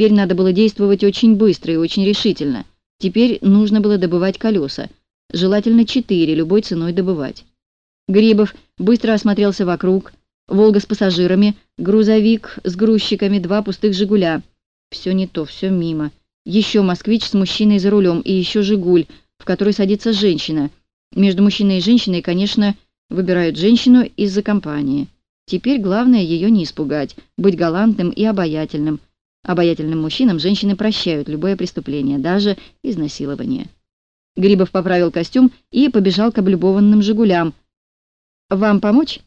Теперь надо было действовать очень быстро и очень решительно. Теперь нужно было добывать колеса. Желательно четыре, любой ценой добывать. Грибов быстро осмотрелся вокруг. «Волга» с пассажирами, грузовик с грузчиками, два пустых «Жигуля». Все не то, все мимо. Еще «Москвич» с мужчиной за рулем и еще «Жигуль», в который садится женщина. Между мужчиной и женщиной, конечно, выбирают женщину из-за компании. Теперь главное ее не испугать, быть галантным и обаятельным. Обаятельным мужчинам женщины прощают любое преступление, даже изнасилование. Грибов поправил костюм и побежал к облюбованным «Жигулям», «Вам помочь?»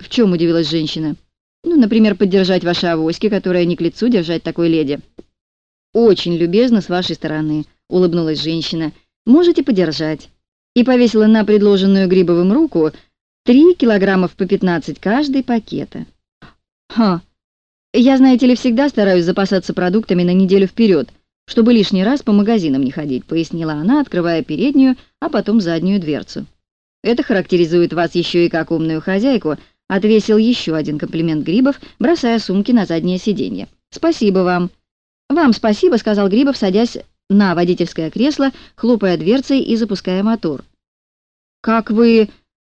«В чем?» — удивилась женщина. «Ну, например, поддержать ваши авоськи, которая не к лицу держать такой леди». «Очень любезно с вашей стороны», — улыбнулась женщина. «Можете подержать». И повесила на предложенную Грибовым руку три килограммов по пятнадцать каждый пакета. «Ха! Я, знаете ли, всегда стараюсь запасаться продуктами на неделю вперед, чтобы лишний раз по магазинам не ходить», — пояснила она, открывая переднюю, а потом заднюю дверцу. Это характеризует вас еще и как умную хозяйку, отвесил еще один комплимент Грибов, бросая сумки на заднее сиденье. Спасибо вам. Вам спасибо, сказал Грибов, садясь на водительское кресло, хлопая дверцей и запуская мотор. Как вы...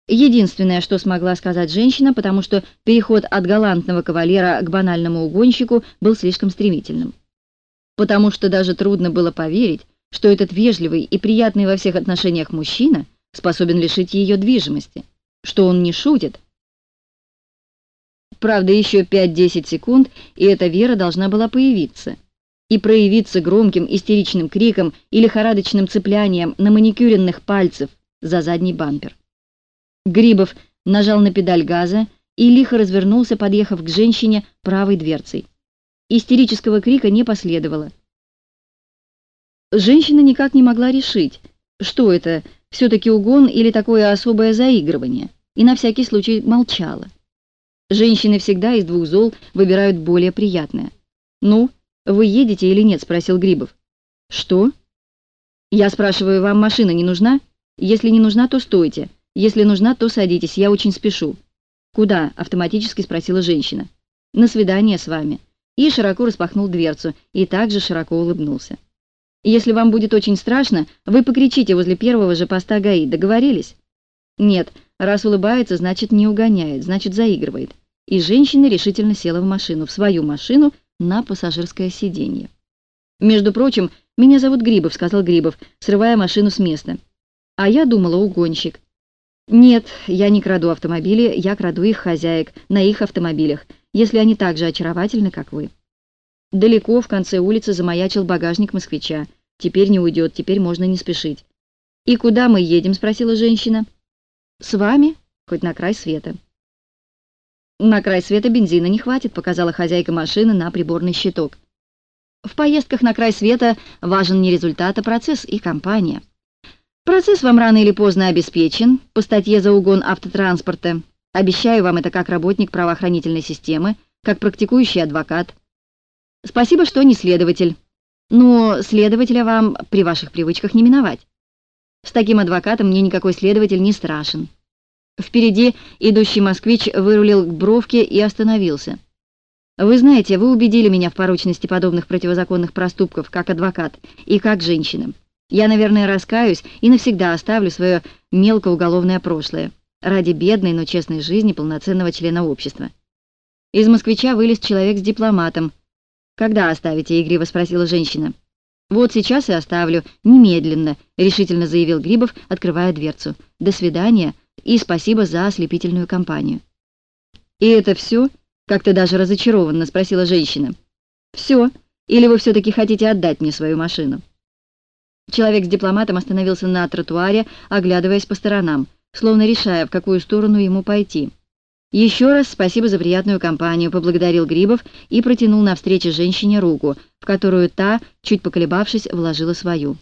Единственное, что смогла сказать женщина, потому что переход от галантного кавалера к банальному угонщику был слишком стремительным. Потому что даже трудно было поверить, что этот вежливый и приятный во всех отношениях мужчина — способен лишить ее движимости, что он не шутит. Правда, еще 5-10 секунд, и эта вера должна была появиться. И проявиться громким истеричным криком или лихорадочным цеплянием на маникюренных пальцев за задний бампер. Грибов нажал на педаль газа и лихо развернулся, подъехав к женщине правой дверцей. Истерического крика не последовало. Женщина никак не могла решить, что это, все-таки угон или такое особое заигрывание, и на всякий случай молчала. Женщины всегда из двух зол выбирают более приятное. «Ну, вы едете или нет?» — спросил Грибов. «Что?» «Я спрашиваю, вам машина не нужна? Если не нужна, то стойте. Если нужна, то садитесь, я очень спешу». «Куда?» — автоматически спросила женщина. «На свидание с вами». И широко распахнул дверцу, и также широко улыбнулся. Если вам будет очень страшно, вы покричите возле первого же поста ГАИ. Договорились? Нет, раз улыбается, значит не угоняет, значит заигрывает. И женщина решительно села в машину, в свою машину, на пассажирское сиденье. «Между прочим, меня зовут Грибов», — сказал Грибов, срывая машину с места. «А я думала, угонщик». «Нет, я не краду автомобили, я краду их хозяек, на их автомобилях, если они так же очаровательны, как вы». Далеко в конце улицы замаячил багажник москвича. Теперь не уйдет, теперь можно не спешить. «И куда мы едем?» — спросила женщина. «С вами, хоть на край света». «На край света бензина не хватит», — показала хозяйка машины на приборный щиток. «В поездках на край света важен не результат, а процесс и компания. Процесс вам рано или поздно обеспечен по статье за угон автотранспорта. Обещаю вам это как работник правоохранительной системы, как практикующий адвокат». Спасибо, что не следователь. Но следователя вам при ваших привычках не миновать. С таким адвокатом мне никакой следователь не страшен. Впереди идущий москвич вырулил к бровке и остановился. Вы знаете, вы убедили меня в порочности подобных противозаконных проступков, как адвокат и как женщина. Я, наверное, раскаюсь и навсегда оставлю свое мелкоуголовное прошлое ради бедной, но честной жизни полноценного члена общества. Из москвича вылез человек с дипломатом, «Когда оставите?» — игриво спросила женщина. «Вот сейчас и оставлю, немедленно», — решительно заявил Грибов, открывая дверцу. «До свидания и спасибо за ослепительную компанию». «И это все?» — как-то даже разочарованно спросила женщина. «Все. Или вы все-таки хотите отдать мне свою машину?» Человек с дипломатом остановился на тротуаре, оглядываясь по сторонам, словно решая, в какую сторону ему пойти. «Еще раз спасибо за приятную компанию», — поблагодарил Грибов и протянул навстречу женщине руку, в которую та, чуть поколебавшись, вложила свою.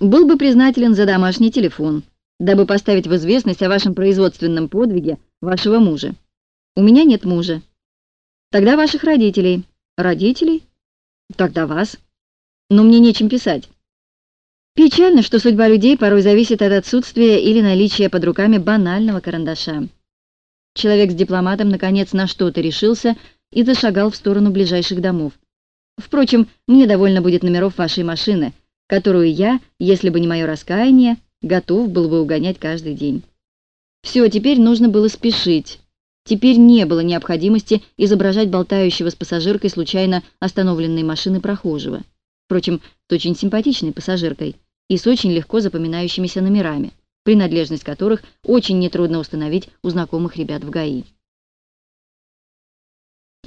«Был бы признателен за домашний телефон, дабы поставить в известность о вашем производственном подвиге вашего мужа. У меня нет мужа. Тогда ваших родителей. Родителей? Тогда вас. Но мне нечем писать». Печально, что судьба людей порой зависит от отсутствия или наличия под руками банального карандаша. Человек с дипломатом наконец на что-то решился и зашагал в сторону ближайших домов. Впрочем, мне довольно будет номеров вашей машины, которую я, если бы не мое раскаяние, готов был бы угонять каждый день. Все, теперь нужно было спешить. Теперь не было необходимости изображать болтающего с пассажиркой случайно остановленной машины прохожего. Впрочем, с очень симпатичной пассажиркой и с очень легко запоминающимися номерами, принадлежность которых очень нетрудно установить у знакомых ребят в ГАИ.